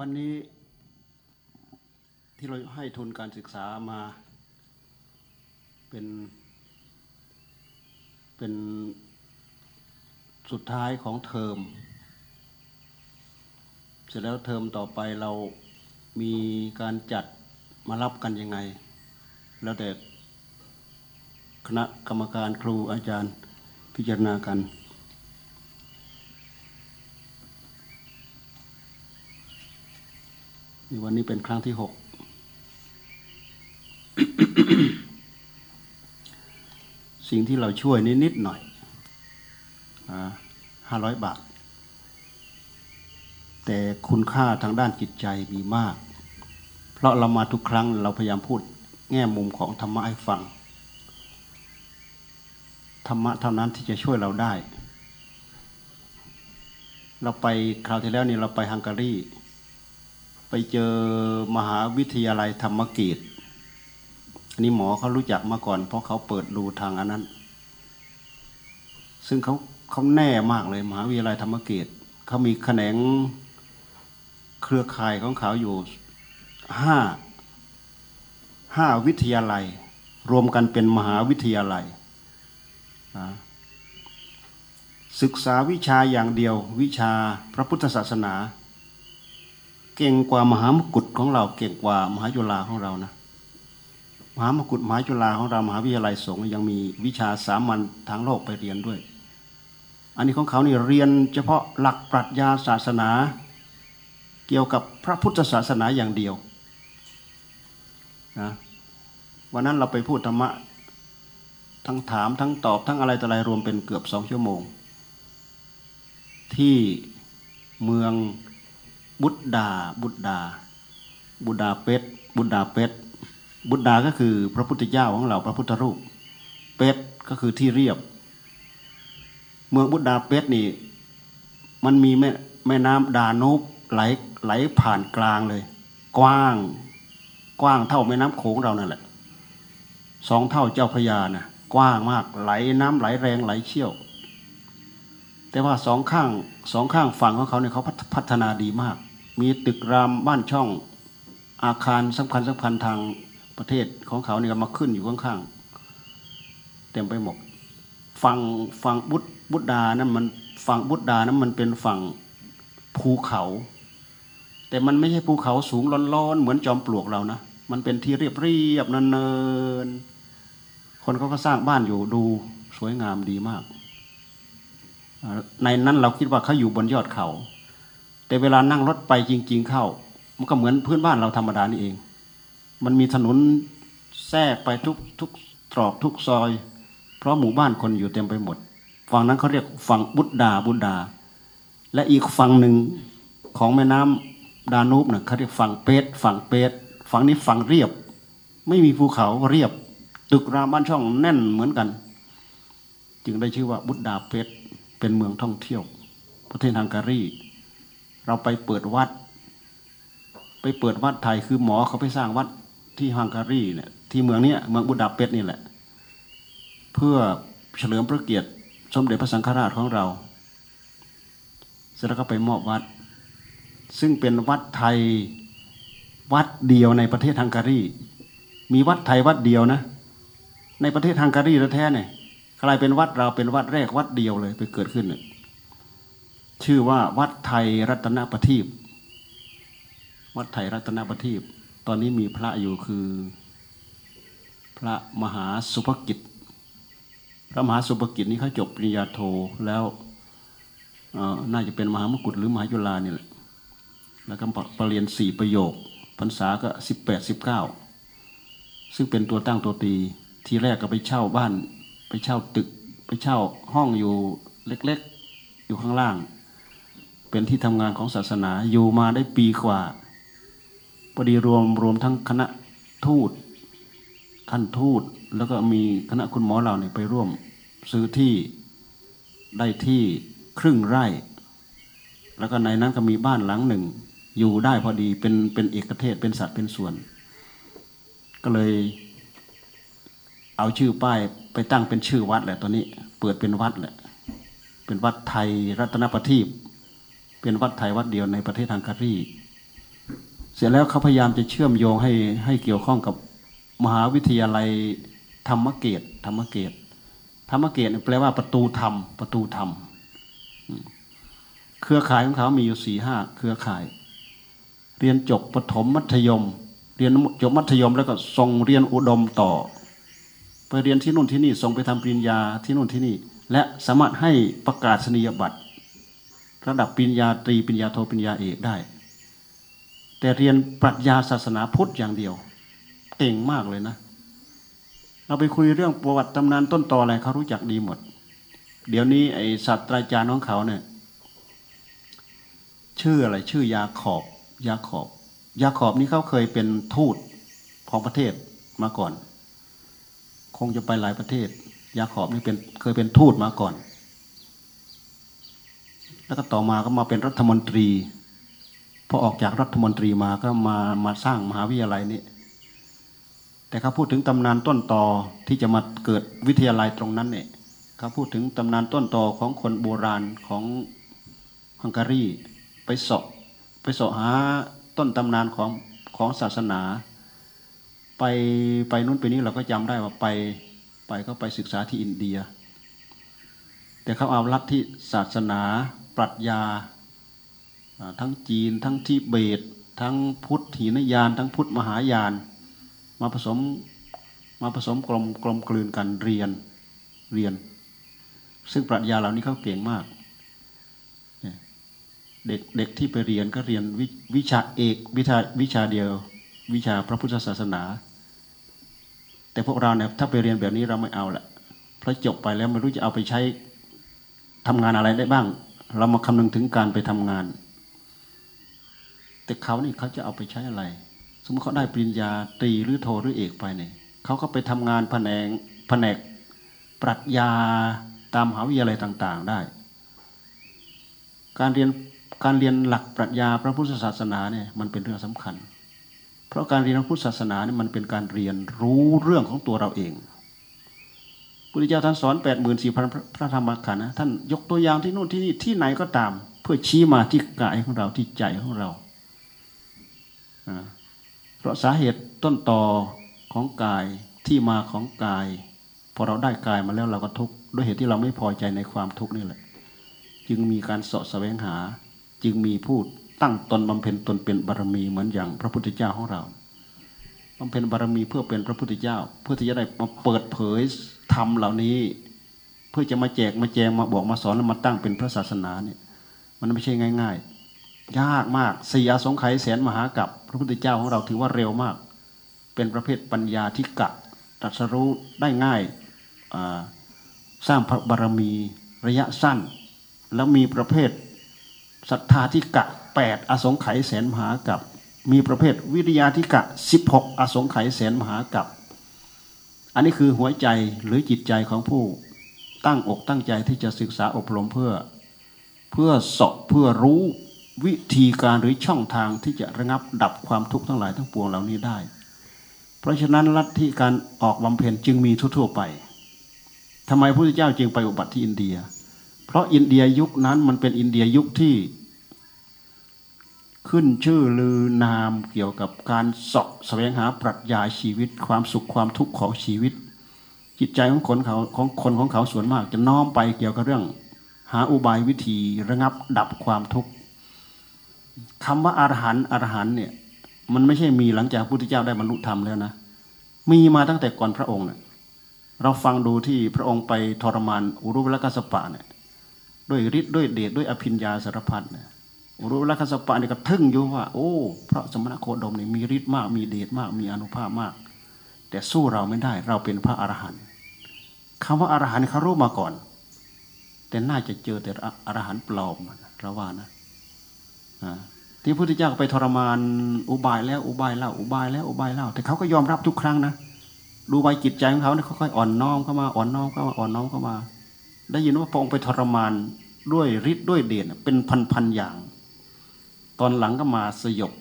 วันนี้ที่เราให้ทุนการศึกษามาเป็น เป็นสุดท้ายของเทอม เสร็จแล้วเทอมต่อไปเรามีการจัดมารับกันยังไง แล้วแต่คณะกรรมการครูอาจารย์พิจารณากัน วันนี้เป็นครั้งที่หกสิ่งที่เราช่วยนิดนิดหน่อยห้าร้อยบาท แต่คุณค่าทางด้านจิตใจมีมาก เพราะเรามาทุกครั้งเราพยายามพูดแง่มุมของธรรมะให้ฟัง ธรรมะเท่านั้นที่จะช่วยเราได้ เราไปคราวที่แล้วนี่เราไปฮังการี ไปเจอมหาวิทยาลัยธรรมกีตอันนี้หมอเขารู้จักมาก่อน เพราะเขาเปิดดูทางอันนั้น ซึ่งเขาเขาแน่มากเลยมหาวิทยาลัยธรรมกีตเขามีแขนงเครือข่ายของเขาอยู่ห้าห้าวิทยาลัย รวมกันเป็นมหาวิทยาลัยศึกษาวิชาอย่างเดียว วิชาพระพุทธศาสนา เก่งกว่ามหามกุฏของเรา เก่งกว่ามหาจุฬาของเรานะมหามกุฏมหาจุฬาของเรามหาวิทยาลัยสงฆ์ยังมีวิชาสามัญทางโลกไปเรียนด้วย อันนี้ของเขานี่เรียนเฉพาะหลักปรัชญาศาสนา เกี่ยวกับพระพุทธศาสนาอย่างเดียวนะวันนั้นเราไปพูดธรรมะทั้งถามทั้งตอบทั้งอะไรต่ออะไรรวมเป็นเกือบสองชั่วโมง ที่เมือง บุตดา บุตดา บุตดาเปตบุตดาเปตบุตดาก็คือพระพุทธเจ้าของเราพระพุทธรูปเปตก็คือที่เรียบ เมืองบุตดาเปตนี่มันมีแม่แม่น้ำดานูบไหลไหลผ่านกลางเลย กว้าง กว้างเท่าแม่น้ำโขงเรานั่นแหละสองเท่าเจ้าพญานะ่ะกว้างมากไหลน้ำไหลแรงไหลเชี่ยว แต่ว่าสองข้างสองข้างฝั่งของเขาเนี่ยเขาพัฒนาดีมาก มีตึกรามบ้านช่องอาคารสำคัญสำคัญทางประเทศของเขาเนี่ยมาขึ้นอยู่ข้างๆเต็มไปหมดฝั่งฝั่งบุตบุตดานั้นมันฝั่งบุตดานั้นมันเป็นฝั่งภูเขา แต่มันไม่ใช่ภูเขาสูงร้อนๆเหมือนจอมปลวกเรานะมันเป็นที่เรียบเรียบเนินๆคนเขาก็สร้างบ้านอยู่ดูสวยงามดีมาก ในนั้นเราคิดว่าเขาอยู่บนยอดเขา แต่เวลานั่งรถไปจริง ๆ เข้า มันก็เหมือนพื้นบ้านเราธรรมดานี่เอง มันมีถนนแทรกไปทุกทุกตรอกทุกซอย เพราะหมู่บ้านคนอยู่เต็มไปหมด ฝั่งนั้นเขาเรียกฝั่งบุตดาบุตดา และอีกฝั่งหนึ่งของแม่น้ำดานูบเนี่ยเขาเรียกฝั่งเปตฝั่งเปตฝั่งนี้ฝั่งเรียบ ไม่มีภูเขาเรียบ ตึกรามบ้านช่องแน่นเหมือนกัน จึงได้ชื่อว่าบุตดาเปตเป็นเมืองท่องเที่ยว ประเทศฮังการี เราไปเปิดวัด ไปเปิดวัดไทยคือหมอเขาไปสร้างวัดที่ฮังการีเนี่ยที่เมืองนี้เมืองบุดาเปสต์นี่แหละ เพื่อเฉลิมพระเกียรติสมเด็จพระสังฆราชของเราเสร็จแล้วก็ไปมอบวัด ซึ่งเป็นวัดไทยวัดเดียวในประเทศฮังการีมีวัดไทยวัดเดียวนะ ในประเทศฮังการีแท้ๆเนี่ยกลายเป็นวัดเราเป็นวัดแรกวัดเดียวเลยไปเกิดขึ้นเนี่ย ชื่อว่าวัดไทยรัตนประทีปวัดไทยรัตนประทีปตอนนี้มีพระอยู่คือ พระมหาสุภกิจ พระมหาสุภกิจนี้เขาจบปริญญาโทแล้วน่าจะเป็นมหามกุฏหรือมหาจุฬาเนี่ยแหละแล้วก็ปรริญญาสี่ประโยคพรรษาก็สิบแปดสิบเก้าซึ่งเป็นตัวตั้งตัวตี ทีแรกก็ไปเช่าบ้าน ไปเช่าตึก ไปเช่าห้องอยู่เล็กๆ อยู่ข้างล่าง เป็นที่ทำงานของศาสนาอยู่มาได้ปีกว่าพอดีรวมรวมทั้งคณะทูตท่านทูตแล้วก็มีคณะคุณหมอเราเนี่ยไปร่วมซื้อที่ได้ที่ครึ่งไร่ แล้วก็ในนั้นก็มีบ้านหลังหนึ่ง อยู่ได้พอดีเป็นเป็นเอกเทศเป็นสัตว์เป็นส่วน ก็เลย เอาชื่อป้ายไปตั้งเป็นชื่อวัดแหละตอนนี้ เปิดเป็นวัดแหละเป็นวัดไทยรัตนประทีป เป็นวัดไทยวัดเดียวในประเทศฮังการี เสร็จแล้วเขาพยายามจะเชื่อมโยงให้ให้เกี่ยวข้องกับมหาวิทยาลัยธรรมเกตธรรมเกตธรรมเกตแปลว่าประตูธรรม ประตูธรรม เครือข่ายของเขามีอยู่สี่ห้าเครือข่าย เรียนจบปฐมมัธยม เรียนจบมัธยมแล้วก็ส่งเรียนอุดมต่อ ไปเรียนที่นู่นที่นี่ส่งไปทำปริญญาที่นู่นที่นี่ และสามารถให้ประกาศนียบัตร ระดับปริญญาตรีปริญญาโทปริญญาเอกได้ แต่เรียนปรัชญาศาสนาพุทธอย่างเดียวเก่งมากเลยนะ เราไปคุยเรื่องประวัติตำนานต้นตออะไรเขารู้จักดีหมด เดี๋ยวนี้ไอศาสตราจารย์ของเขาเนี่ยชื่ออะไรชื่อยาขอบ ยาขอบ ยาขอบนี่เขาเคยเป็นทูตของประเทศมาก่อน คงจะไปหลายประเทศ ยาขอบนี่เป็นเคยเป็นทูตมาก่อน แล้วก็ต่อมาก็มาเป็นรัฐมนตรีพอออกจากรัฐมนตรีมาก็มามาสร้างมหาวิทยาลัยนี้ แต่เขาพูดถึงตำนานต้นต่อที่จะมาเกิดวิทยาลัยตรงนั้นเนี่ยเขาพูดถึงตำนานต้นต่อของคนโบราณของฮังการีไปสาะไปเสาะหาต้นตำนานของของศาสนา ไปไปนู้นไปนี้เราก็จำได้ว่าไปไปก็ไปศึกษาที่อินเดีย แต่เขาเอาลัทธิศาสนา ปรัชญาทั้งจีน ทั้งทิเบต ทั้งพุทธหินยาน ทั้งพุทธมหายาน มาผสมมาผสมกลมกลมกลืนกันเรียนเรียน ซึ่งปรัชญาเหล่านี้เขาเก่งมากเด็กเด็กที่ไปเรียนก็เรียนววิชาเอกวิชาวิชาเดียว วิชาพระพุทธศาสนา แต่พวกเราเนี่ยถ้าไปเรียนแบบนี้เราไม่เอาละเพราะจบไปแล้วไม่รู้จะเอาไปใช้ทำงานอะไรได้บ้าง เรามาคำนึงถึงการไปทำงาน แต่เขานี่เขาจะเอาไปใช้อะไร สมมติเขาได้ปริญญาตรีหรือโทหรือเอกไปเนี่ยเขาก็ไปทำงานแผนกแผนกปรัชญาตามมหาวิทยาลัยต่าง ๆ ได้ การเรียนการเรียนหลักปรัชญาพระพุทธศาสนาเนี่ยมันเป็นเรื่องสำคัญ เพราะการเรียนพระพุทธศาสนาเนี่ยมันเป็นการเรียนรู้เรื่องของตัวเราเอง พุทธเจ้าท่านสอนแปดหมื่นสี่พันพระธรรมขันธ์นะท่านยกตัวอย่างที่นู่นที่นี่ที่ไหนก็ตาม เพื่อชี้มาที่กายของเราที่ใจของเราเพราะสาเหตุต้นต่อของกายที่มาของกาย พอเราได้กายมาแล้วเราก็ทุกข์ด้วยเหตุที่เราไม่พอใจในความทุกข์นี่แหละ จึงมีการเสาะแสวงหา จึงมีผู้ตั้งตนบำเพ็ญตนเป็นบารมีเหมือนอย่างพระพุทธเจ้าของเราบำเพ็ญบารมีเพื่อเป็นพระพุทธเจ้า เพื่อที่จะได้มาเปิดเผย ธรรมเหล่านี้ เพื่อจะมาแจกมาแจงมาบอกมาสอนแล้วมาตั้งเป็นพระศาสนาเนี่ย มันไม่ใช่ง่าย ๆ ยากมากสี่อาสงไขยแสนมหากับพระพุทธเจ้าของเราถือว่าเร็วมาก เป็นประเภทปัญญาที่กะตรัสรู้ได้ง่ายสร้างพระบารมีระยะสั้น แล้วมีประเภทศรัทธาธิกะแปดอสงไขยแสนมหากับมีประเภทวิริยาธิกะสิบหกอสงไขยแสนมหากับ อันนี้คือหัวใจหรือจิตใจของผู้ตั้งอกตั้งใจที่จะศึกษาอบรมเพื่อ เพื่อสอบเพื่อรู้วิธีการหรือช่องทางที่จะระงับดับความทุกข์ทั้งหลายทั้งปวงเหล่านี้ได้ เพราะฉะนั้นลัทธิการออกบำเพ็ญจึงมีทั่วๆไปทำไมพระพุทธเจ้าจึงไปอุบัติที่อินเดีย เพราะอินเดียยุคนั้นมันเป็นอินเดียยุคที่ ขึ้นชื่อลือนามเกี่ยวกับการสอบแสวงหาปรัชญาชีวิต ความสุขความทุกข์ของชีวิต จิตใจของคนเขาของคนของเขาส่วนมากจะน้อมไปเกี่ยวกับเรื่อง หาอุบายวิธีระงับดับความทุกข์คำว่าอารหันต์อรหันต์เนี่ยมันไม่ใช่มีหลังจากพระพุทธเจ้าได้บรรลุธรรมแล้วนะ มีมาตั้งแต่ก่อนพระองค์เนี่ยเราฟังดูที่พระองค์ไปทรมานอุรุเวลกัสปะเนี่ยด้วยฤทธิ์ด้วยเดชด้วยอภิญญาสารพัดเนี่ย รู้ลักษณะปะนี่ก็ทึ่งอยู่ว่า โอ้พระสมณโคดมนี่มีฤทธิ์มาก มีเดชมาก มีอนุภาพมาก แต่สู้เราไม่ได้ เราเป็นพระอรหันต์คำว่าอรหันต์เขารู้มาก่อน แต่น่าจะเจอแต่อรหันต์ปลอมเราว่านะที่พระพุทธเจ้าไปทรมานอุบายแล้วอุบายเล่าอุบายแล้วอุบายเล่าแต่เขาก็ยอมรับทุกครั้งนะดูใบจิตใจของเขาเนี่ยค่อยๆอ่อนน้อมเข้ามาอ่อนน้อมเข้ามาอ่อนน้อมเข้ามา ได้ยินว่าพระองค์ไปทรมานด้วยฤทธิ์ด้วยเดชเป็นพันๆอย่าง ตอนหลังก็มาสยบ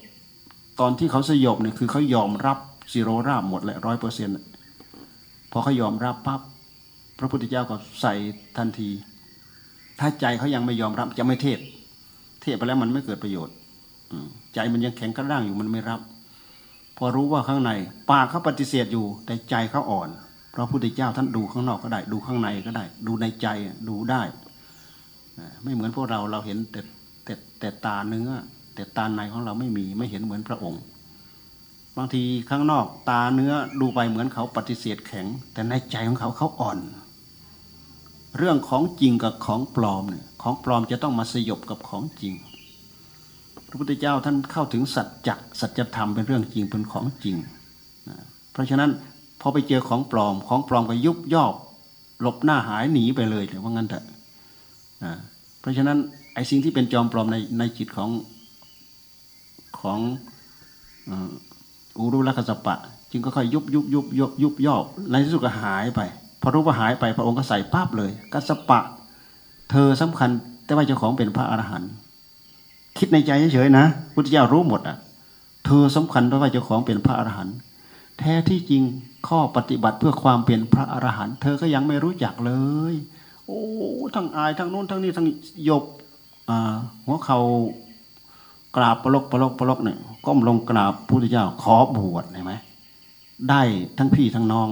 ตอนที่เขาสยบเนี่ยคือเขายอมรับซีโรราบหมดแหละร้อยเปอร์เซ็นต์พอเขายอมรับปั๊บพระพุทธเจ้าก็ใส่ทันที ถ้าใจเขายังไม่ยอมรับจะไม่เทศ เทศไปแล้วมันไม่เกิดประโยชน์ใจมันยังแข็งกระด้างอยู่มันไม่รับ พอรู้ว่าข้างในปากเขาปฏิเสธอยู่ แต่ใจเขาอ่อนพระพุทธเจ้าท่านดูข้างนอกก็ได้ ดูข้างในก็ได้ ดูในใจดูได้ ไม่เหมือนพวกเราเราเห็นแต่แต่แต่ตาเนื้อ แต่ตาในของเราไม่มีไม่เห็นเหมือนพระองค์ บางทีข้างนอกตาเนื้อดูไปเหมือนเขาปฏิเสธแข็ง แต่ในใจของเขาเขาอ่อน เรื่องของจริงกับของปลอมเนี่ยของปลอมจะต้องมาสยบกับของจริง พระพุทธเจ้าท่านเข้าถึงสัจจะสัจธรรมเป็นเรื่องจริงเป็นของจริงเพราะฉะนั้นพอไปเจอของปลอมของปลอมก็ยุบย่อหลบหน้าหายหนีไปเลยเลยว่างั้นเถอะเพราะฉะนั้นไอ้สิ่งที่เป็นจอมปลอมในในจิตของ ของอุรุลักษปะ จึงก็ค่อยยุบยุบยุบยุบยุบย่อในที่สุดก็หายไปพอรู้ว่าหายไปพระองค์ก็ใส่ปั๊บเลย กัสปะ เธอสำคัญ แต่ว่าเจ้าของเป็นพระอรหันต์คิดในใจเฉยๆนะพุทธเจ้ารู้หมดอะ เธอสำคัญเพราะว่าเจ้าของเป็นพระอรหันต์แท้ที่จริงข้อปฏิบัติเพื่อความเป็นพระอรหันต์เธอก็ยังไม่รู้จักเลย โอ้ทั้งอายทั้งโน้นทั้งนี้ทั้งยบหัวเข่า กราบปลกปลกปลกเนี่ยก้มลงกราบพุทธเจ้าขอบวชเห็นไหมได้ทั้งพี่ทั้งน้อง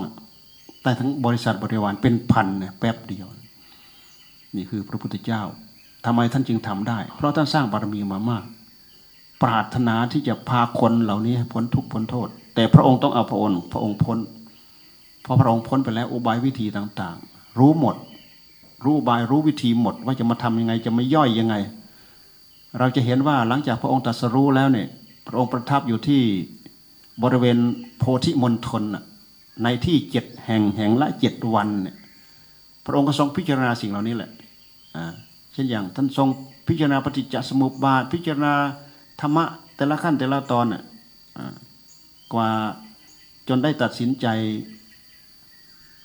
ได้ทั้งบริษัทบริวารเป็นพันเนี่ยแป๊บเดียว นี่คือพระพุทธเจ้าทำไมท่านจึงทำได้ เพราะท่านสร้างบารมีมามาก ปรารถนาที่จะพาคนเหล่านี้พ้นทุกข์พ้นโทษ แต่พระองค์ต้องเอาพระองค์พระองค์พ้นพอพระองค์พ้นไปแล้วอุบายวิธีต่าง ๆ รู้หมด รู้บายรู้วิธีหมด ว่าจะมาทำยังไงจะไม่ย่อยยังไง เราจะเห็นว่าหลังจากพระองค์ตรัสรู้แล้วเนี่ยพระองค์ประทับอยู่ที่บริเวณโพธิมณฑลในที่เจ็ดแห่งแห่งละเจ็ดวันเนี่ยพระองค์ก็ทรงพิจารณาสิ่งเหล่านี้แหละเช่นอย่างท่านทรงพิจารณาปฏิจจสมุปบาท พิจารณาธรรมะแต่ละขั้นแต่ละตอนน่ยกว่าจนได้ตัดสินใจ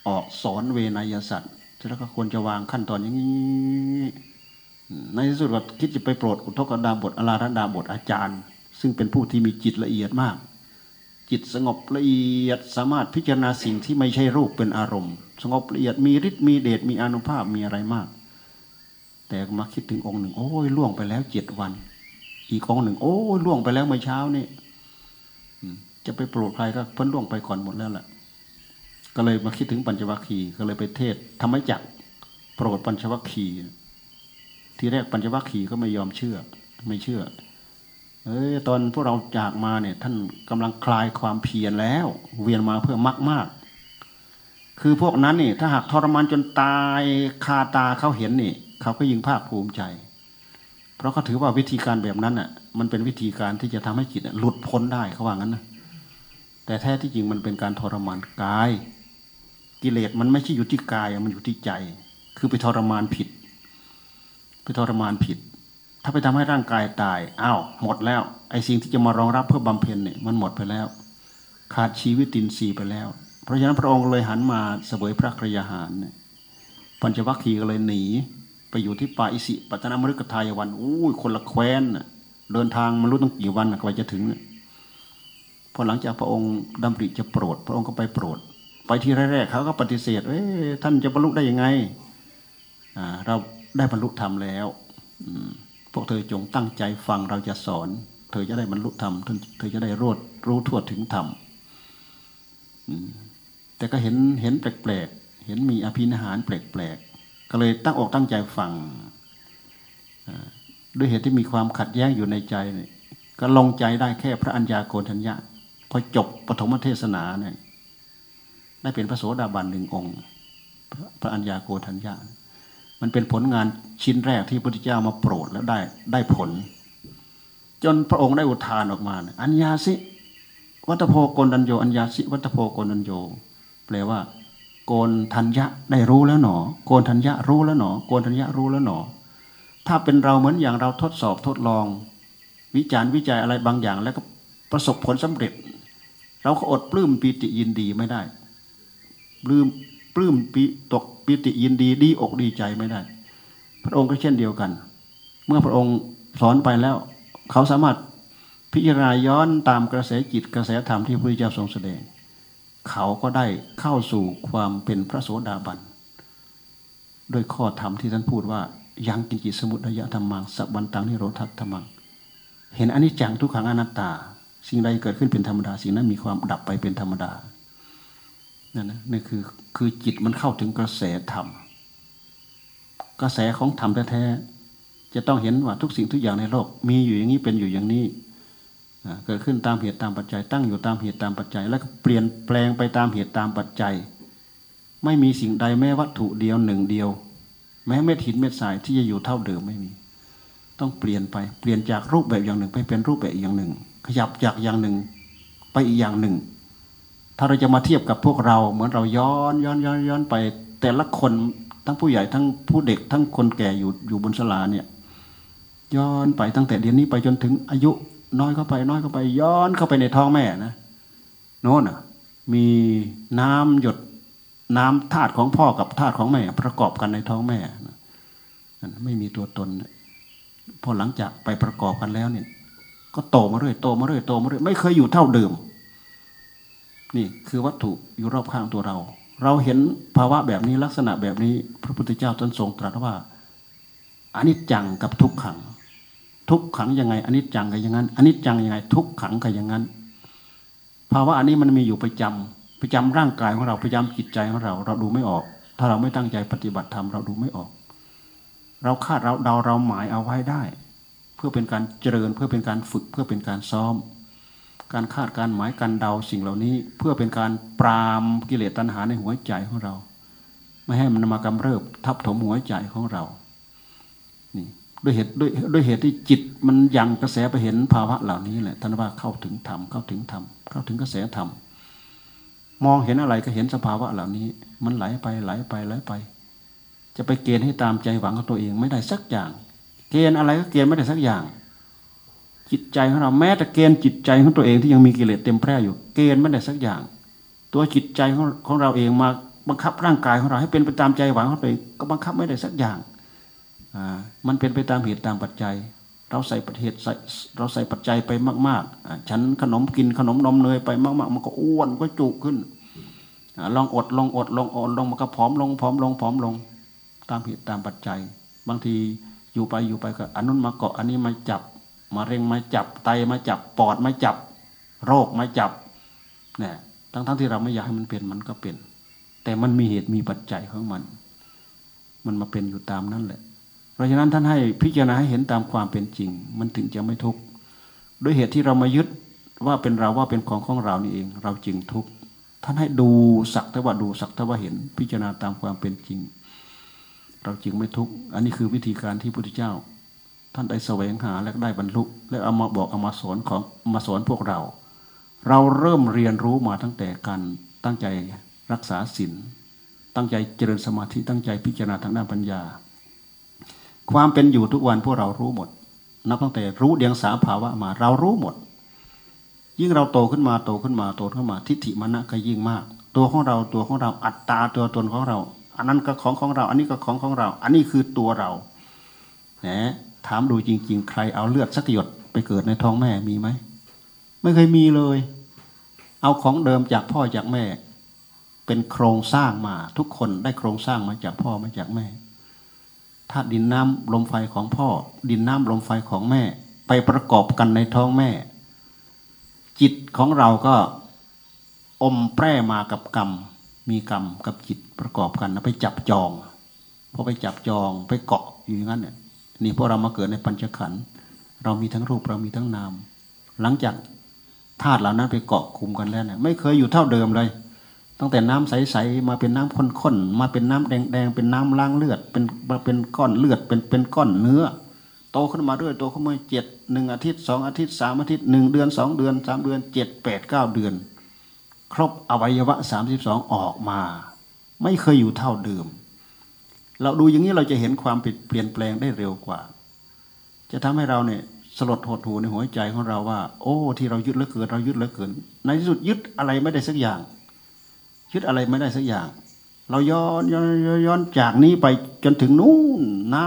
ออกสอนเวนยสัตว์แล้วก็ควรจะวางขั้นตอนอย่างนี้ ในที่สุดก็คิดจะไปโปรดอุทกดาบทอลาระดาบทอาจารย์ ซึ่งเป็นผู้ที่มีจิตละเอียดมาก จิตสงบละเอียดสามารถพิจารณาสิ่งที่ไม่ใช่รูปเป็นอารมณ์ สงบละเอียดมีฤทธิ์มีเดชมีอนุภาพมีอะไรมาก แต่มาคิดถึงองค์หนึ่ง โอ้ยล่วงไปแล้วเจ็ดวัน อีกองหนึ่ง โอ้ยล่วงไปแล้วเมื่อเช้านี่จะไปโปรดใครก็พ้นล่วงไปก่อนหมดแล้วแหละก็เลยมาคิดถึงปัญจวัคคีย์ก็เลยไปเทศทำให้จักโปรดปัญจวัคคีย์ ทีแรกปัญจวัคคีย์ก็ไม่ยอมเชื่อ ไม่เชื่อ เอ้ยตอนพวกเราจากมาเนี่ย ท่านกำลังคลายความเพียรแล้ว เวียนมาเพื่อมากมาก คือพวกนั้นนี่ถ้าหากทรมานจนตายคาตาเขาเห็นนี่เขาก็ยิ่งภาคภูมิใจ เพราะเขาถือว่าวิธีการแบบนั้นอะ มันเป็นวิธีการที่จะทำให้จิตหลุดพ้นได้เขาว่างั้นนะแต่แท้ที่จริงมันเป็นการทรมานกาย กิเลสมันไม่ใช่อยู่ที่กายมันอยู่ที่ใจ คือไปทรมานผิด ไปทรมานผิด ถ้าไปทำให้ร่างกายตายอ้าวหมดแล้ว ไอ้สิ่งที่จะมารองรับเพื่อบำเพ็ญเนี่ยมันหมดไปแล้ว ขาดชีวิตตินรีไปแล้ว เพราะฉะนั้นพระองค์เลยหันมาเสวยพระกรยาหารเนี่ยปัญจวัคคีย์ก็เลยหนี ไปอยู่ที่ป่าอิสิปัตนามฤกทายวันอู้ยคนละแคว้นเดินทางมันรู้ตั้งกี่วันกว่าจะถึงพอหลังจากพระองค์ดำริจะโปรด พระองค์ก็ไปโปรด ไปที่แรกๆเขาก็ปฏิเสธเอ้ท่านจะบรรลุได้ยังไงเรา ได้บรรลุธรรมแล้วพวกเธอจงตั้งใจฟังเราจะสอน เธอจะได้บรรลุธรรมเธอจะได้รดรู้ทั่วถึงธรรมแต่ก็เห็นเห็นแปลกๆเห็นมีอภินิหารแปลกๆก็เลยตั้งอกตั้งใจฟังด้วยเหตุที่มีความขัดแย้งอยู่ในใจเนี่ยก็ลงใจได้แค่พระัญญาโกณทัญญาพอจบปฐมเทศนาเนี่ยได้เป็นพระโสดาบันหนึ่งองค์ พระัญญาโกณทัญญา มันเป็นผลงานชิ้นแรกที่พระพุทธเจ้ามาโปรดแล้วได้ได้ผล จนพระองค์ได้อุทานออกมาอัญญาสิ วัตโพโกนัญโยอัญญาสิ วัตโพโกนัญโยแปลว่า โกนทัญญะได้รู้แล้วหนอ โกนทัญญะรู้แล้วหนอ โกนทัญญะรู้แล้วหนอ ถ้าเป็นเราเหมือนอย่างเราทดสอบทดลอง วิจารณ์วิจัยอะไรบางอย่าง แล้วก็ประสบผลสำเร็จ เราก็อดปลื้มปีติยินดีไม่ได้ปลื้มปลื้มปีตก ปิติยินดีดีอกดีใจไม่ได้ พระองค์ก็เช่นเดียวกัน เมื่อพระองค์สอนไปแล้ว เขาสามารถพิจารณาย้อนตามกระแสจิตกระแสธรรมที่พระพุทธเจ้าทรงแสดง เขาก็ได้เข้าสู่ความเป็นพระโสดาบันโดยข้อธรรมที่ท่านพูดว่ายังกินจิตสมุทัยธรรมังสับวันตังนิโรธธรรมัง เห็นอนิจจังทุกขังอนัตตา สิ่งใดเกิดขึ้นเป็นธรรมดา สิ่งนั้นมีความดับไปเป็นธรรมดา นั่นนะนี่คือคือจิตมันเข้าถึงกระแสธรรม กระแสของธรรมแท้ๆจะต้องเห็นว่าทุกสิ่งทุกอย่างในโลก มีอยู่อย่างนี้เป็นอยู่อย่างนี้เกิดขึ้นตามเหตุตามปัจจัย ตั้งอยู่ตามเหตุตามปัจจัย แล้วก็เปลี่ยนแปลงไปตามเหตุตามปัจจัย ไม่มีสิ่งใดแม้วัตถุเดียวหนึ่งเดียว แม้เม็ดหินเม็ดทรายที่จะอยู่เท่าเดิมไม่มี ต้องเปลี่ยนไปเปลี่ยนจากรูปแบบอย่างหนึ่ง ไปเป็นรูปแบบอย่างหนึ่ง ขยับจากอย่างหนึ่ง ไปอีกอย่างหนึ่ง ถ้าเราจะมาเทียบกับพวกเรา เหมือนเราย้อนย้อนย้อนย้อนไป แต่ละคนทั้งผู้ใหญ่ทั้งผู้เด็กทั้งคนแก่อยู่อยู่บนสลาเนี่ย ย้อนไปตั้งแต่เดือนนี้ไปจนถึงอายุน้อยเข้าไป น้อยเข้าไป ย้อนเข้าไปในท้องแม่นะโน่นอะ มีน้ำหยดน้ำธาตุของพ่อกับธาตุของแม่ ประกอบกันในท้องแม่ไม่มีตัวตนพอหลังจากไปประกอบกันแล้วเนี่ย ก็โตมาเรื่อยโตมาเรื่อยโตมาเรื่อยไม่เคยอยู่เท่าเดิม นี่คือวัตถุอยู่รอบข้างตัวเรา เราเห็นภาวะแบบนี้ลักษณะแบบนี้ พระพุทธเจ้าท่านทรงตรัสว่าอนิจจังกับทุกขัง ทุกขังยังไงอนิจจังก็อย่างนั้นอนิจจังยังไง ทุกขังก็อย่างนั้น ภาวะอันนี้มันมีอยู่ประจำประจำร่างกายของเราประจำจิตใจของเรา เราดูไม่ออก ถ้าเราไม่ตั้งใจปฏิบัติธรรมเราดูไม่ออก เราคาดเราเดาเราหมายเอาไว้ได้ เพื่อเป็นการเจริญเพื่อเป็นการฝึกเพื่อเป็นการซ้อม การคาดการหมายการเดาสิ่งเหล่านี้ เพื่อเป็นการปรามกิเลสตัณหาในหัวใจของเรา ไม่ให้มันมากำเริบทับถมหัวใจของเรานี่ด้วยเหตุด้วยด้วยเหตุที่จิตมันยังกระแสไปเห็นภาวะเหล่านี้แหละท่านว่าเข้าถึงธรรมเข้าถึงธรรมเข้าถึงกระแสธรรมมองเห็นอะไรก็เห็นสภาวะเหล่านี้ มันไหลไปไหลไปไหลไป จะไปเกณฑ์ให้ตามใจหวังของตัวเองไม่ได้สักอย่าง เกณฑ์อะไรก็เกณฑ์ไม่ได้สักอย่าง จิตใจของเราแม้แต่เกณฑ์จิตใจของตัวเองที่ยังมีกิเลสเต็มแพร่อยู่เกณฑ์ไม่ได้สักอย่าง ตัวจิตใจของของเราเองมาบังคับร่างกายของเราให้เป็นไปตามใจหวังของตัวเองก็บังคับไม่ได้สักอย่างมันเป็นไปตามเหตุตามปัจจัย เราใส่ประเทศใส่เราใส่ปัจจัยไปมากๆฉันขนมกินขนมนมเนยไปมากๆ มันก็อ้วนก็จุขึ้นลองอดลองอดลองอดลงมันก็ผอมลงผอมลงผอมลง ตามเหตุตามปัจจัย บางทีอยู่ไปอยู่ไปก็อันนู้นมาเกาะอันนี้มาจับ มาเร่งมาจับไตมาจับปอดมาจับ โรคมาจับเนี่ยทั้งทั้งที่เราไม่อยากให้มันเป็นมันก็เป็น แต่มันมีเหตุมีปัจจัยของมัน มันมาเป็นอยู่ตามนั้นแหละ เพราะฉะนั้นท่านให้พิจารณาให้เห็นตามความเป็นจริง มันถึงจะไม่ทุกข์ด้วยเหตุที่เรามายึดว่าเป็นเราว่าเป็นของของเรานี่เอง เราจึงทุกข์ท่านให้ดูสักแต่ว่าดูสักแต่ว่าเห็น พิจารณาตามความเป็นจริง เราจึงไม่ทุกข์อันนี้คือวิธีการที่พระพุทธเจ้า ท่านได้แสวงหาและได้บรรลุและเอามาบอกเอามาสอนของมาสอนพวกเรา เราเริ่มเรียนรู้มาตั้งแต่การตั้งใจรักษาศีลตั้งใจเจริญสมาธิตั้งใจพิจารณาทางด้านปัญญา ความเป็นอยู่ทุกวันพวกเรารู้หมด นับตั้งแต่รู้เดียงสาภาวะมาเรารู้หมด ยิ่งเราโตขึ้นมาโตขึ้นมาโตขึ้นมาทิฏฐิมณะก็ยิ่งมาก ตัวของเราตัวของเราอัตตาตัวตนของเรา อันนั้นก็ของของเรา อันนี้ก็ของของเรา อันนี้คือตัวเราแหม ถามดูจริง ๆ ใครเอาเลือดสักหยดไปเกิดในท้องแม่มีไหมไม่เคยมีเลย เอาของเดิมจากพ่อจากแม่ เป็นโครงสร้างมา ทุกคนได้โครงสร้างมาจากพ่อมาจากแม่ธาตุดินน้ำลมไฟของพ่อ ดินน้ำลมไฟของแม่ ไปประกอบกันในท้องแม่ จิตของเราก็อมแปรมากับกรรม มีกรรมกับจิตประกอบกันไปจับจองพอไปจับจองไปเกาะอยู่อย่างนั้นเนี่ย นี่พวกเรามาเกิดในปัญจขันธ์เรามีทั้งรูปเรามีทั้งนาม หลังจากธาตุเหล่านั้นไปเกาะคุมกันแล้วเนี่ยไม่เคยอยู่เท่าเดิมเลย ตั้งแต่น้ำใสๆมาเป็นน้ำข้นๆมาเป็นน้ำแดงๆเป็นน้ำล้างเลือด เป็นมาเป็นก้อนเลือดเป็นเป็นก้อนเนื้อ โตขึ้นมาเรื่อยโตขึ้นมาเจ็ดหนึ่งอาทิตย์สองอาทิตย์สามอาทิตย์หนึ่งเดือนสองเดือนสามเดือนเจ็ดแปดเก้าเดือน ครบอวัยวะสามสิบสองออกมา ไม่เคยอยู่เท่าเดิม เราดูอย่างนี้เราจะเห็นความเปลี่ยนแปลงได้เร็วกว่า จะทำให้เราเนี่ยสลดหดหูในหัวใจของเราว่า โอ้ ที่เรายึดแล้วเกิดเรายึดแล้วเกิดในที่สุดยึดอะไรไม่ได้สักอย่าง ยึดอะไรไม่ได้สักอย่าง เราย้อนย้อนย้อนจากนี้ไปจนถึงนู่นน้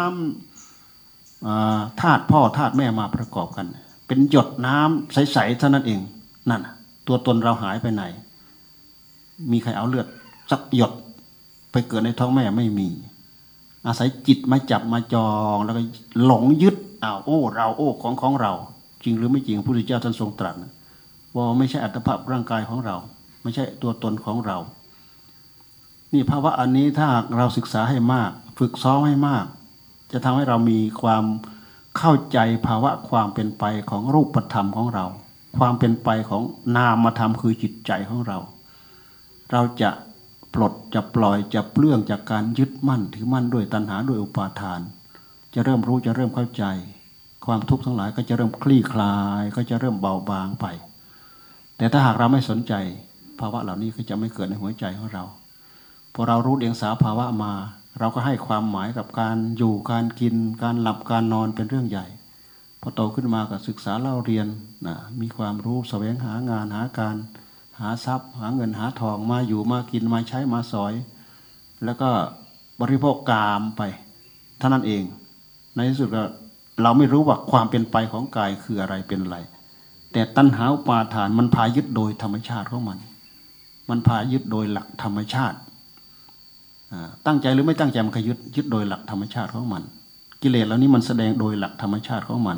ำธาตุพ่อธาตุแม่มาประกอบกัน เป็นหยดน้ำใสๆเท่านั้นเองนั่นตัวตนเราหายไปไหน มีใครเอาเลือดสักหยดไปเกิดในท้องแม่ไม่มี อาศัยจิตมาจับมาจองแล้วก็หลงยึดอ้าวโอ้ เราโอ้ของของเรา จริงหรือไม่จริงพระพุทธเจ้าท่านทรงตรัสว่าไม่ใช่อัตภาพร่างกายของเรา ไม่ใช่ตัวตนของเรา นี่ภาวะอันนี้ถ้าเราศึกษาให้มาก ฝึกซ้อมให้มาก จะทำให้เรามีความเข้าใจภาวะความเป็นไปของรูปธรรมของเรา ความเป็นไปของนามธรรมคือจิตใจของเรา เราจะ ปลดจะปล่อยจะเปลื้องจากการยึดมั่นถือมั่นด้วยตัณหาด้วยอุปาทาน จะเริ่มรู้จะเริ่มเข้าใจ ความทุกข์ทั้งหลายก็จะเริ่มคลี่คลาย ก็จะเริ่มเบาบางไป แต่ถ้าหากเราไม่สนใจ ภาวะเหล่านี้ก็จะไม่เกิดในหัวใจของเราพอเรารู้เดียงสาภาวะมา เราก็ให้ความหมายกับการอยู่การกิน การหลับการนอนเป็นเรื่องใหญ่พอโตขึ้นมาก็ศึกษาเล่าเรียนนะมีความรู้แสวงหางานหาการ หาทรัพย์ หาเงินหาทองมาอยู่มากินมาใช้มาสอย แล้วก็บริโภคกามไปเท่านั้นเอง ในที่สุดก็เราไม่รู้ว่าความเป็นไปของกายคืออะไรเป็นอะไร แต่ตัณหาปาทานมันพายึดโดยธรรมชาติของมัน มันพายึดโดยหลักธรรมชาติ ตั้งใจหรือไม่ตั้งใจมันก็ยึดยึดโดยหลักธรรมชาติของมัน กิเลสเหล่านี้มันแสดงโดยหลักธรรมชาติของมัน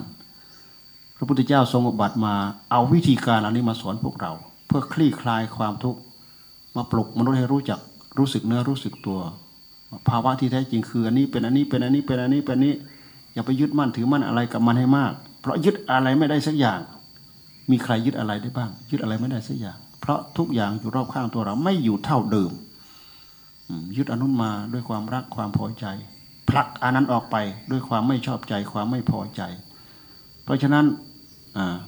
พระพุทธเจ้าทรงอุบัติมาเอาวิธีการเหล่านี้มาสอนพวกเรา พื่อคลี่คลายความทุกข์มาปลุกมนุษย์ให้รู้จักรู้สึกเนื้อรู้สึกตัว ภาวะที่แท้จริงคืออันนี้เป็นอันนี้เป็นอันนี้เป็นอันนี้เป็นนี้ อย่าไปยึดมั่นถือมั่นอะไรกับมันให้มาก เพราะยึดอะไรไม่ได้สักอย่าง มีใครยึดอะไรได้บ้าง ยึดอะไรไม่ได้สักอย่าง เพราะทุกอย่างอยู่รอบข้างตัวเราไม่อยู่เท่าเดิมยึดอนุนมาด้วยความรักความพอใจ ผลักอันนั้นออกไปด้วยความไม่ชอบใจความไม่พอใจ เพราะฉะนั้น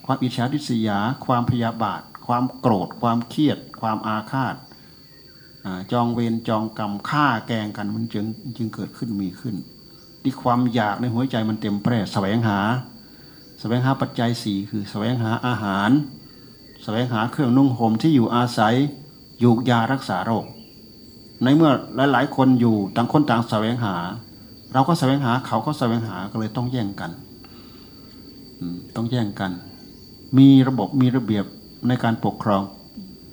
ความอิจฉาทิษยาความพยาบาท ความโกรธ ความเครียด ความอาฆาตจองเวรจองกรรมฆ่าแกงกันมันจึงจึงเกิดขึ้นมีขึ้น ที่ความอยากในหัวใจมันเต็มแปร่แสวงหา แสวงหาปัจจัยสี่คือแสวงหาอาหาร แสวงหาเครื่องนุ่งห่มที่อยู่อาศัยยูกยารักษาโรค ในเมื่อหลาย ๆ คนอยู่ต่างคนต่างแสวงหา เราก็แสวงหาเขาก็แสวงหาก็เลยต้องแย่งกันต้องแย่งกัน มีระบบมีระเบียบ ในการปกครอง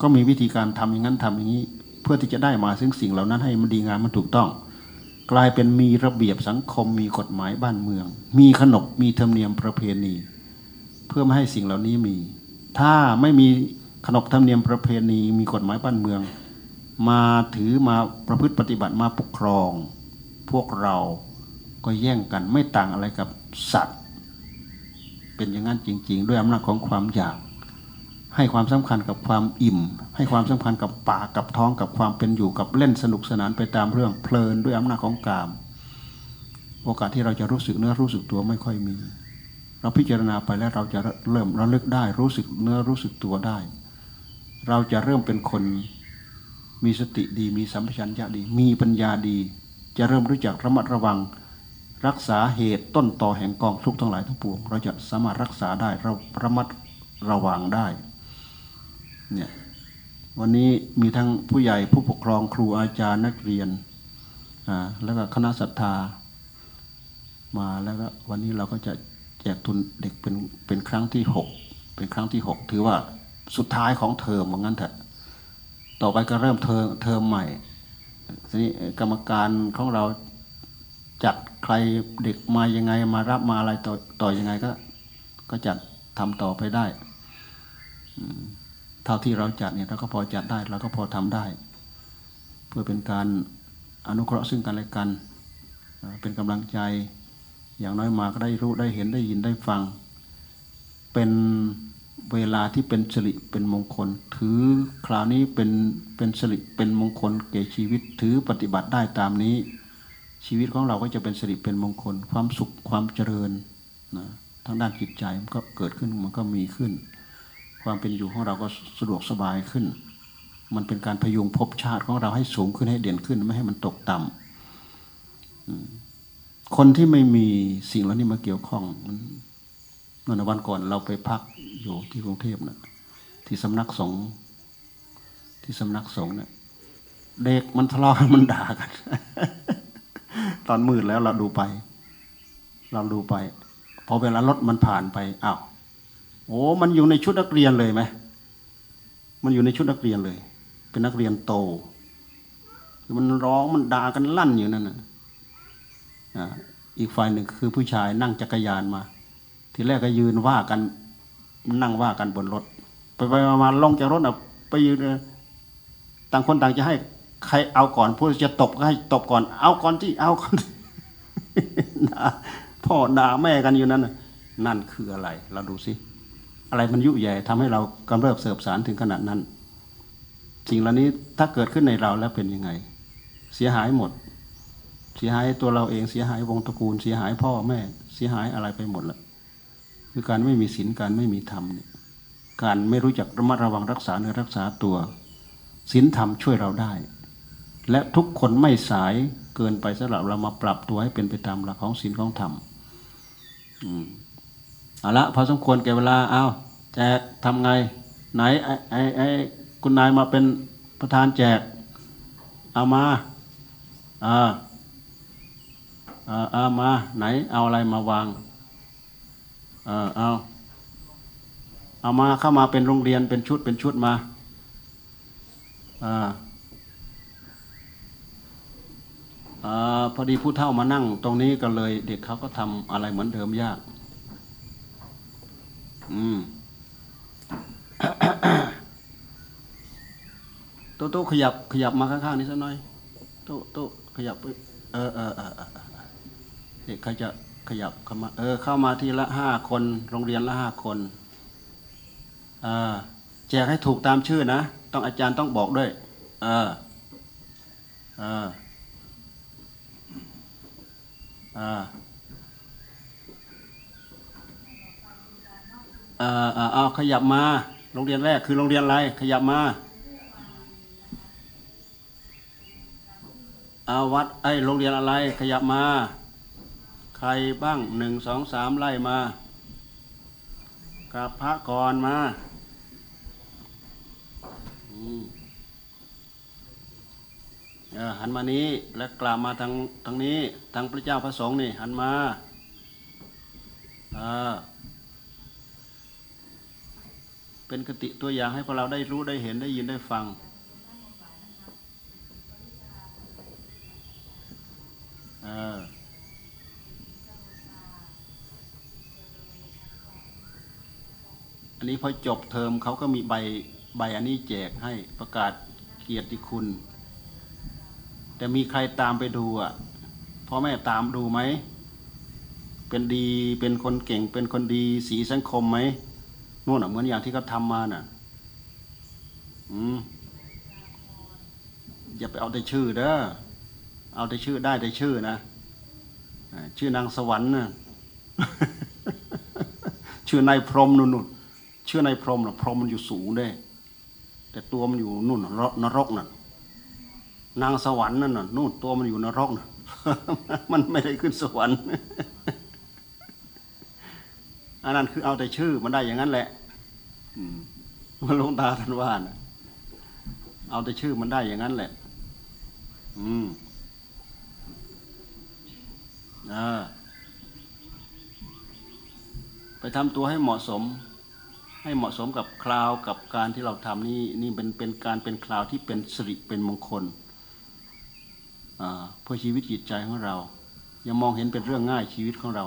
ก็มีวิธีการทำอย่างนั้นทำอย่างนี้ เพื่อที่จะได้มาซึ่งสิ่งเหล่านั้นให้มันดีงามมันถูกต้อง กลายเป็นมีระเบียบสังคมมีกฎหมายบ้านเมือง มีขนบมีธรรมเนียมประเพณี เพื่อไม่ให้สิ่งเหล่านี้มี ถ้าไม่มีขนบธรรมเนียมประเพณีมีกฎหมายบ้านเมือง มาถือมาประพฤติปฏิบัติมาปกครอง พวกเราก็แย่งกันไม่ต่างอะไรกับสัตว์ เป็นอย่างนั้นจริง ๆ ด้วยอำนาจของความอยาก ให้ความสำคัญกับความอิ่ม ให้ความสำคัญกับปากกับท้องกับความเป็นอยู่กับเล่นสนุกสนานไปตามเรื่องเพลินด้วยอำนาจของกาม โอกาสที่เราจะรู้สึกเนื้อรู้สึกตัวไม่ค่อยมี เราพิจารณาไปแล้วเราจะเริ่มระลึกได้รู้สึกเนื้อรู้สึกตัวได้ เราจะเริ่มเป็นคนมีสติดีมีสัมปชัญญะดี มีปัญญาดี จะเริ่มรู้จักระมัดระวัง รักษาเหตุต้นต่อแห่งกองทุกข์ทั้งหลายทั้งปวง เราจะสามารถรักษาได้เราระมัดระวังได้ เนี่ยวันนี้มีทั้งผู้ใหญ่ผู้ปกครองครูอาจารย์นักเรียนอ่าแล้วก็คณะศรัทธา มาแล้วก็วันนี้เราก็จะแจกทุนเด็กเป็นเป็นครั้งที่หกเป็นครั้งที่หกถือว่าสุดท้ายของเทอมเหมือนกันเถอะต่อไปก็เริ่มเทอมเทอมใหม่ทีนี้กรรมการของเราจัดใครเด็กมายังไงมารับมาอะไรต่อต่อยังไงก็ ก็จัดทำต่อไปได้เท่าที่เราจัดเนี่ยเราก็พอจัดได้เราก็พอทำได้ เพื่อเป็นการอนุเคราะห์ซึ่งกันและกัน เป็นกำลังใจอย่างน้อยมาก็ได้รู้ได้เห็นได้ยินได้ฟัง เป็นเวลาที่เป็นสิริเป็นมงคล ถือคราวนี้เป็นเป็นสิริเป็นมงคลแก่ชีวิตถือปฏิบัติได้ตามนี้ ชีวิตของเราก็จะเป็นสิริเป็นมงคล ความสุขความเจริญนะทางด้านจิตใจมันก็เกิดขึ้นมันก็มีขึ้น ความเป็นอยู่ของเราก็สะดวกสบายขึ้น มันเป็นการพยุงภพชาติของเราให้สูงขึ้นให้เด่นขึ้นไม่ให้มันตกต่ำคนที่ไม่มีสิ่งเหล่านี้มาเกี่ยวข้องมันเมื่อวันก่อนเราไปพักอยู่ที่กรุงเทพนะที่สำนักสงฆ์ที่สำนักสงฆ์เนี่ยเด็กมันทะเลาะมันด่ากัน ตอนมืดแล้วเราดูไป เราดูไปพอเวลารถมันผ่านไปอ้าว โอ้มันอยู่ในชุดนักเรียนเลยไหมมันอยู่ในชุดนักเรียนเลย เป็นนักเรียนโต มันร้องมันด่ากันลั่นอยู่นั่นนะอีกฝ่ายหนึ่งคือผู้ชายนั่งจักรยานมา ทีแรกก็ยืนว่ากัน นั่งว่ากันบนรถ ไปไปมาลงจากรถอะไปยืนต่างคนต่างจะให้ใครเอาก่อนผู้จะตบก็ให้ตบก่อน เอาก่อนที่เอาก่อนพ่อด่าแม่กันอยู่นั่นนั่นคืออะไร เราดูสิ อะไรมันยุ่ยใหญ่ทำให้เรากำเริบเสบสารถึงขนาดนั้นสิ่งเหล่านี้ถ้าเกิดขึ้นในเราแล้วเป็นยังไง เสียหายหมด เสียหายตัวเราเองเสียหายวงตระกูล เสียหายพ่อแม่ เสียหายอะไรไปหมดละคือการไม่มีศีลการไม่มีธรรมเนี่ยการไม่รู้จักระมัดระวังรักษาเนื้อรักษาตัวศีลธรรมช่วยเราได้ และทุกคนไม่สายเกินไปสำหรับเรามาปรับตัวให้เป็นไปตามหลักของศีลของธรรม เอาละพอสมควรแก่เวลาเอาแจกทำไง ไหนไอ้ไอ้ไอ้คุณนายมาเป็นประธานแจก เอามาอ่าอ่าเอามา ไหน เอาอะไรมาวางเออเอาเอามาเข้ามาเป็นโรงเรียนเป็นชุดเป็นชุดมาอ่าอ่าพอดีผู้เฒ่ามานั่ง ตรงนี้ก็เลยเด็กเขาก็ทำอะไรเหมือนเดิมยาก อืมโต๊ะโต๊ะขยับ ขยับมาข้างๆนี้สักหน่อยโต๊ะโต๊ะขยับเออเออเออเออเด็กเขาจะขยับเข้ามา เออ เข้ามาทีละห้าคน โรงเรียนละห้าคนอ่าแจกให้ถูกตามชื่อนะ ต้องอาจารย์ต้องบอกด้วย เออเอออ่า เออเอเอาขยับมา โรงเรียนแรกคือโรงเรียนอะไร ขยับมาอาวัดไอ้โรงเรียนอะไร ขยับมา ใครบ้างหนึ่งสองสามไล่มากับพระกรมาออหันมานี้แล้วกลับมาทางทางนี้ทางพระเจ้าพระสงฆ์นี่ หันมาเออ เป็นกติตัวอย่างให้พวกเราได้รู้ได้เห็นได้ยินได้ฟัง เอออันนี้พอจบเทอมเขาก็มีใบใบอันนี้แจกให้ประกาศเกียรติคุณ แต่มีใครตามไปดูอะพ่อแม่ตามดูไหม เป็นดีเป็นคนเก่งเป็นคนดีสีสังคมไหม นู่นอะเหมือนอย่างที่เขาทำมาน่ะ อืมอย่าไปเอาแต่ชื่อเด้อเอาแต่ชื่อได้แต่ชื่อนะชื่อนางสวรรค์นะชื่อนายพรหมนู่นชื่อนายพรหมนะพรหมมันอยู่สูงได้ แต่ตัวมันอยู่นู่นนรกน่ะ นางสวรรค์นั่นน่ะนู่นตัวมันอยู่นรกน่ะ มันไม่ได้ขึ้นสวรรค์อันนั้นคือเอาแต่ชื่อมันได้อย่างนั้นแหละ มันลงตาท่านว่านะเอาแต่ชื่อมันได้อย่างนั้นแหละ อืมไปทำตัวให้เหมาะสม ให้เหมาะสมกับคราวกับการที่เราทำนี่นี่เป็นเป็นการเป็นคราวที่เป็นสิริเป็นมงคลเพื่อชีวิตจิตใจของเรา อย่ามองเห็นเป็นเรื่องง่ายชีวิตของเรา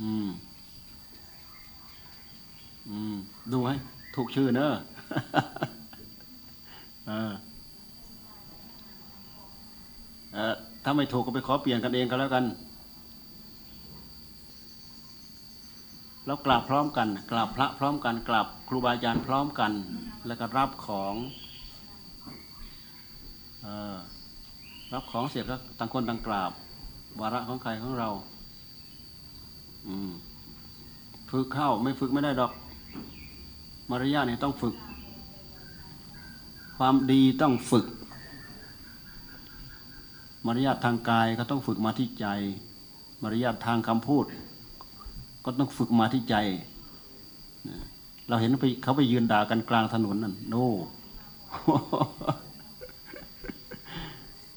อือืม ดูให้ถูกชื่อเนอะถ้าไม่ถูกก็ไปขอเปลี่ยนกันเองก็แล้วกัน แล้วกราบพร้อมกัน กราบพระพร้อมกัน กราบครูบาอาจารย์พร้อมกัน แล้วก็รับของอรับของเสร็จก็ต่างคนต่างกราบ วาระของใครของเรา อืมฝึกเข้าไม่ฝึกไม่ได้ดอก มารยาทเนี่ยต้องฝึก ความดีต้องฝึก มารยาททางกายก็ต้องฝึกมาที่ใจ มารยาททางคำพูด ก็ต้องฝึกมาที่ใจ เราเห็นไปเขาไปยืนด่ากันกลางถนนนั่นโน่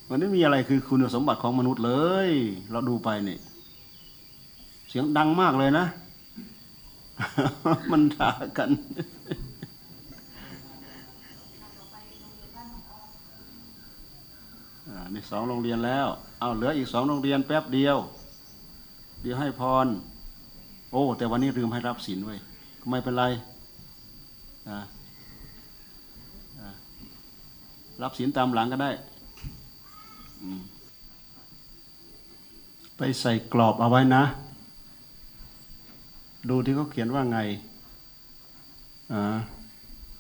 มันไม่มีอะไรคือคุณสมบัติของมนุษย์เลย เราดูไปเนี่ยเสียงดังมากเลยนะ มันด่ากัน นี่สองโรงเรียนแล้วเอาเหลืออีกสองโรงเรียนแป๊บเดียว เดี๋ยวให้พร โอ้ แต่วันนี้ลืมให้รับศีลไว้ไม่เป็นไรรับศีลตามหลังก็ได้ ไปใส่กรอบเอาไว้นะ ดูที่เขาเขียนว่าไงอ่า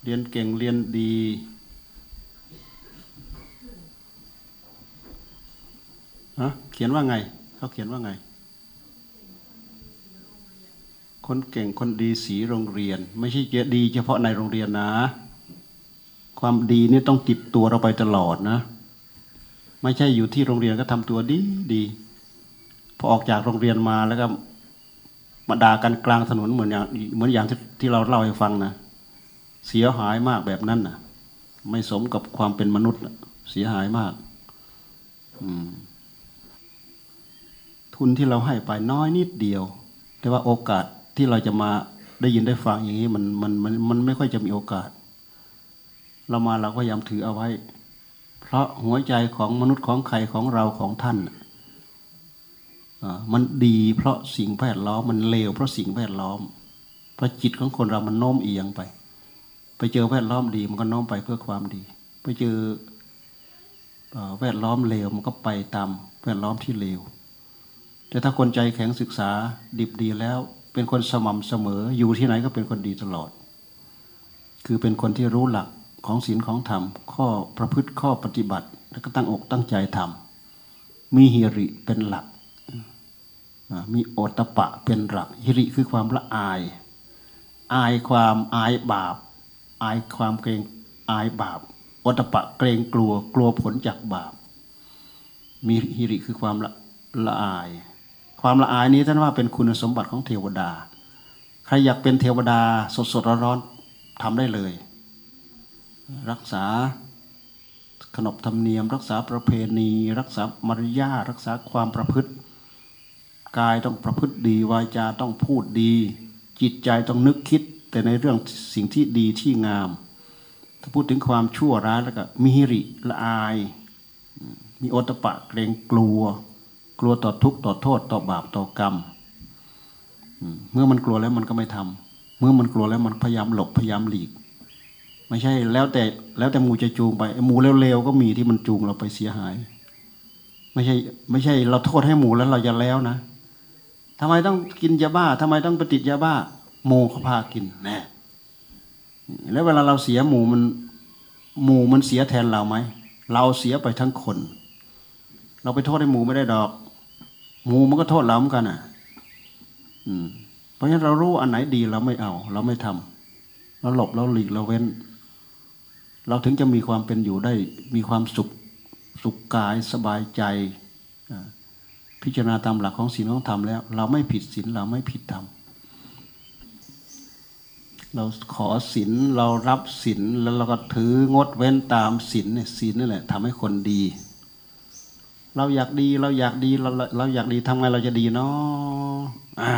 เรียนเก่งเรียนดี ฮะเขียนว่าไง เขาเขียนว่าไง คนเก่งคนดีสีโรงเรียน ไม่ใช่จะดี เฉพาะในโรงเรียนนะ ความดีนี่ต้องติดตัวเราไปตลอดนะ ไม่ใช่อยู่ที่โรงเรียนก็ทำตัวดีดีพอออกจากโรงเรียนมาแล้วก็มาด่ากันกลางถนนเหมือนอย่างเหมือนอย่างที่ที่เราเล่าให้ฟังนะเสียหายมากแบบนั้นนะไม่สมกับความเป็นมนุษย์เสียหายมาก อืม ทุนที่เราให้ไปน้อยนิดเดียว แต่ว่าโอกาสที่เราจะมาได้ยินได้ฟังอย่างนี้มันมันมันมันไม่ค่อยจะมีโอกาส เรามาเราก็ยามถือเอาไว้ เพราะหัวใจของมนุษย์ของใครของเราของท่านมันดีเพราะสิ่งแวดล้อมมันเลวเพราะสิ่งแวดล้อม เพราะจิตของคนเรามันโน้มเอียงไป ไปเจอแวดล้อมดีมันก็โน้มไปเพื่อความดี ไปเจอเอ่อแวดล้อมเลวมันก็ไปตามแวดล้อมที่เลว แต่ถ้าคนใจแข็งศึกษาดิบดีแล้ว เป็นคนสม่ำเสมออยู่ที่ไหนก็เป็นคนดีตลอด คือเป็นคนที่รู้หลักของศีลของธรรม ข้อประพฤติข้อปฏิบัติ แล้วก็ตั้งอกตั้งใจทำมีฮิริเป็นหลัก มีโอตตะปะเป็นหลักฮิริคือความละอาย อายความอายบาป อายความเกรงอายบาปโอตตะปะเกรงกลัวกลัวผลจากบาป มีฮิริคือความละละอาย ความละอายนี้ท่านว่าเป็นคุณสมบัติของเทวดา ใครอยากเป็นเทวดาสดสดร้อนๆทำได้เลย รักษาขนบธรรมเนียม รักษาประเพณี รักษามารยารักษาความประพฤติ กายต้องประพฤติดีวาจาต้องพูดดี จิตใจต้องนึกคิด แต่ในเรื่องสิ่งที่ดีที่งาม ถ้าพูดถึงความชั่วร้ายแล้วก็มีหิริละอาย มีโอตตะปะเกรงกลัว กลัวต่อทุกข์ต่อโทษต่อบาปต่อกรรมเมื่อมันกลัวแล้วมันก็ไม่ทำเมื่อมันกลัวแล้วมันพยายามหลบพยายามหลีก ไม่ใช่แล้วแต่แล้วแต่หมูจะจูงไปหมูเร็วๆก็มีที่มันจูงเราไปเสียหาย ไม่ใช่ไม่ใช่เราโทษให้หมูแล้วเราจะแล้วนะทำไมต้องกินยาบ้าทำไมต้องปติดยาบ้าหมูเขาพากินแน่แล้วเวลาเราเสียหมูมันหมูมันเสียแทนเราไหมเราเสียไปทั้งคน เราไปโทษให้หมูไม่ได้ดอก หมูมันก็โทษเราเหมือนกันอะ อืม เพราะฉะนั้นเรารู้อันไหนดีเราไม่เอา เราไม่ทำเราหลบเราหลีกเราเว้น เราถึงจะมีความเป็นอยู่ได้ มีความสุขสุขกายสบายใจพิจารณาตามหลักของศีลของธรรมแล้ว เราไม่ผิดศีลเราไม่ผิดธรรมเราขอศีลเรารับศีลแล้วเราก็ถืองดเว้นตามศีลเนี่ยศีลนี่แหละทำให้คนดี เราอยากดีเราอยากดีเราเราอยากดีทำไงเราจะดีเนาะอ่า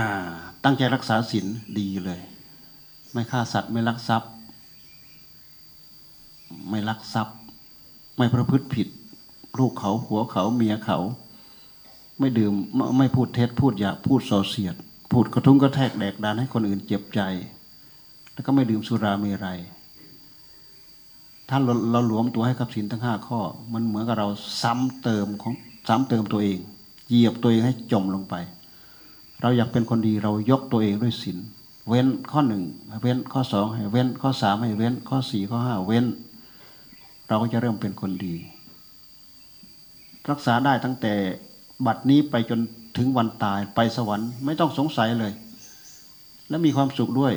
ตั้งใจรักษาศีลดีเลย ไม่ฆ่าสัตว์ไม่ลักทรัพย์ ไม่ลักทรัพย์ ไม่ประพฤติผิด ลูกเขาหัวเขาเมียเขา ไม่ดื่มไม่ไม่พูดเท็จพูดหยาพูดส่อเสียด พูดกระทุ้งกระแทกแดกดานให้คนอื่นเจ็บใจ แล้วก็ไม่ดื่มสุราเมรัยถ้าเราเราหลวมตัวให้กับศีลทั้งห้าข้อ มันเหมือนกับเราซ้ำเติมของ ซ้ำเติมตัวเอง เหยียบตัวเองให้จมลงไป เราอยากเป็นคนดีเรายกตัวเองด้วยศีลเว้นข้อหนึ่งเว้นข้อสองให้เว้นข้อสามให้เว้น ข้อสี่ข้อห้าเว้น เราก็จะเริ่มเป็นคนดี รักษาได้ตั้งแต่บัดนี้ไปจนถึงวันตายไปสวรรค์ไม่ต้องสงสัยเลย และมีความสุขด้วย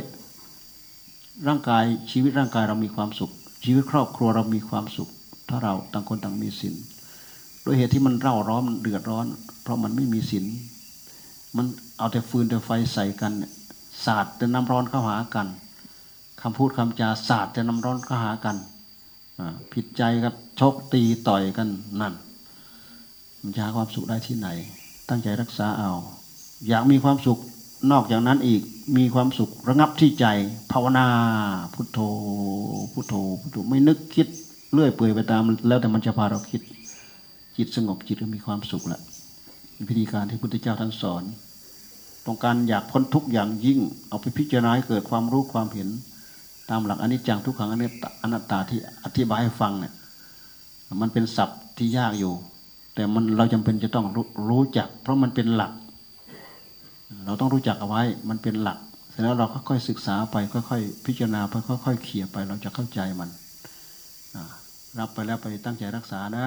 ร่างกายชีวิตร่างกายเรามีความสุข ชีวิตครอบครัวเรามีความสุข ถ้าเราต่างคนต่างมีศีล โดยเหตุที่มันเร่าร้อนเดือดร้อน เพราะมันไม่มีศีลมันเอาแต่ฟืนแต่ไฟใส่กันเนี่ยสาดแต่น้ำร้อนเข้าหากันคำพูดคำจาสาดแต่น้ำร้อนเข้าหากันผิดใจกันชกตีต่อยกันนั่น มันจะหาความสุขได้ที่ไหน ตั้งใจรักษาเอา อยากมีความสุขนอกจากนั้นอีกมีความสุขระงับที่ใจ ภาวนา พุทโธพุทโธพุทโธไม่นึกคิดเลื่อยเปื่อยไปตาม แล้วแต่มันจะพาเราคิด จิตสงบจิตก็มีความสุขละเป็นพิธีการที่พุทธเจ้าท่านสอน ต้องการอยากพ้นทุกอย่างยิ่ง เอาไปพิจารณาให้เกิดความรู้ความเห็น ตามหลักอนิจจังทุกขังอนัตตาอนัตตาที่อธิบายให้ฟังเนี่ยมันเป็นศัพท์ที่ยากอยู่ แต่มันเราจำเป็นจะต้องรู้รู้จัก เพราะมันเป็นหลัก เราต้องรู้จักเอาไว้มันเป็นหลักเสร็จแล้วเราค่อยๆศึกษาไปค่อยๆพิจารณาไปค่อยๆเขี่ยไป เราจะเข้าใจมันรับไปแล้วไปตั้งใจรักษานะ